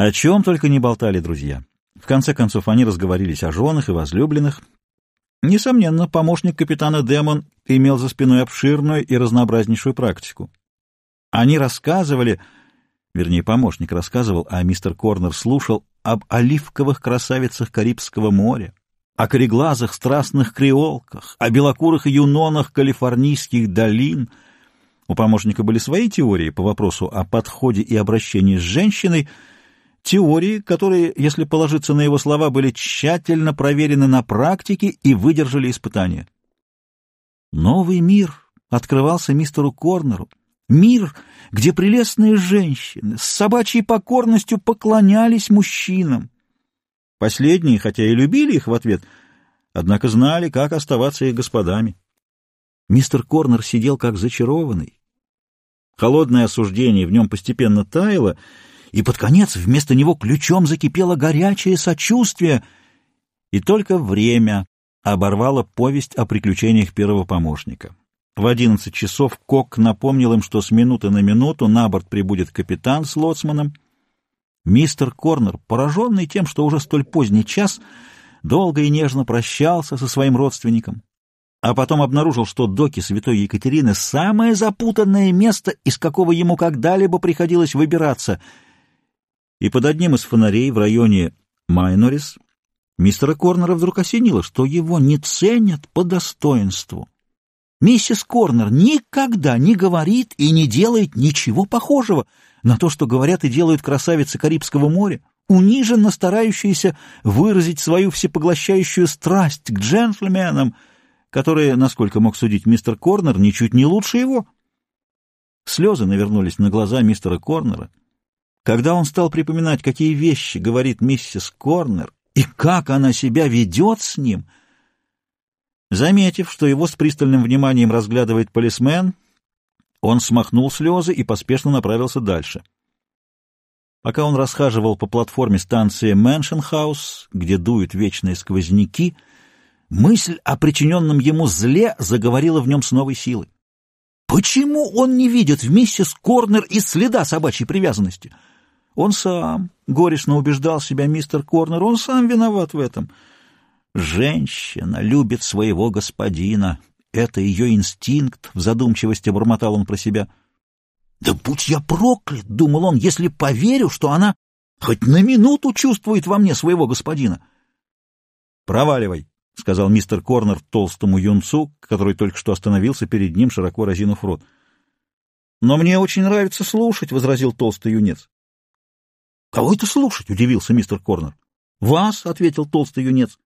О чем только не болтали друзья. В конце концов, они разговорились о женах и возлюбленных. Несомненно, помощник капитана Демон имел за спиной обширную и разнообразнейшую практику. Они рассказывали, вернее, помощник рассказывал, а мистер Корнер слушал об оливковых красавицах Карибского моря, о кореглазых страстных креолках, о белокурых юнонах калифорнийских долин. У помощника были свои теории по вопросу о подходе и обращении с женщиной, теории, которые, если положиться на его слова, были тщательно проверены на практике и выдержали испытания. Новый мир открывался мистеру Корнеру, Мир, где прелестные женщины с собачьей покорностью поклонялись мужчинам. Последние, хотя и любили их в ответ, однако знали, как оставаться их господами. Мистер Корнер сидел как зачарованный. Холодное осуждение в нем постепенно таяло, и под конец вместо него ключом закипело горячее сочувствие, и только время оборвало повесть о приключениях первого помощника. В одиннадцать часов Кок напомнил им, что с минуты на минуту на борт прибудет капитан с лоцманом. Мистер Корнер, пораженный тем, что уже столь поздний час, долго и нежно прощался со своим родственником, а потом обнаружил, что доки Святой Екатерины — самое запутанное место, из какого ему когда-либо приходилось выбираться. И под одним из фонарей в районе Майнорис мистера Корнера вдруг осенило, что его не ценят по достоинству. Миссис Корнер никогда не говорит и не делает ничего похожего на то, что говорят и делают красавицы Карибского моря, униженно старающиеся выразить свою всепоглощающую страсть к джентльменам, которые, насколько мог судить мистер Корнер, ничуть не лучше его. Слезы навернулись на глаза мистера Корнера, когда он стал припоминать, какие вещи говорит миссис Корнер и как она себя ведет с ним — Заметив, что его с пристальным вниманием разглядывает полисмен, он смахнул слезы и поспешно направился дальше. Пока он расхаживал по платформе станции Мэншенхаус, где дуют вечные сквозняки, мысль о причиненном ему зле заговорила в нем с новой силой. Почему он не видит в миссис Корнер и следа собачьей привязанности? Он сам, горестно убеждал себя мистер Корнер, он сам виноват в этом — Женщина любит своего господина. Это ее инстинкт, в задумчивости бормотал он про себя. «Да будь я проклят!» — думал он, — «если поверю, что она хоть на минуту чувствует во мне своего господина». «Проваливай», — сказал мистер Корнер толстому юнцу, который только что остановился перед ним, широко разинув рот. «Но мне очень нравится слушать», — возразил толстый юнец. «Кого это слушать?» — удивился мистер Корнер. «Вас», — ответил толстый юнец.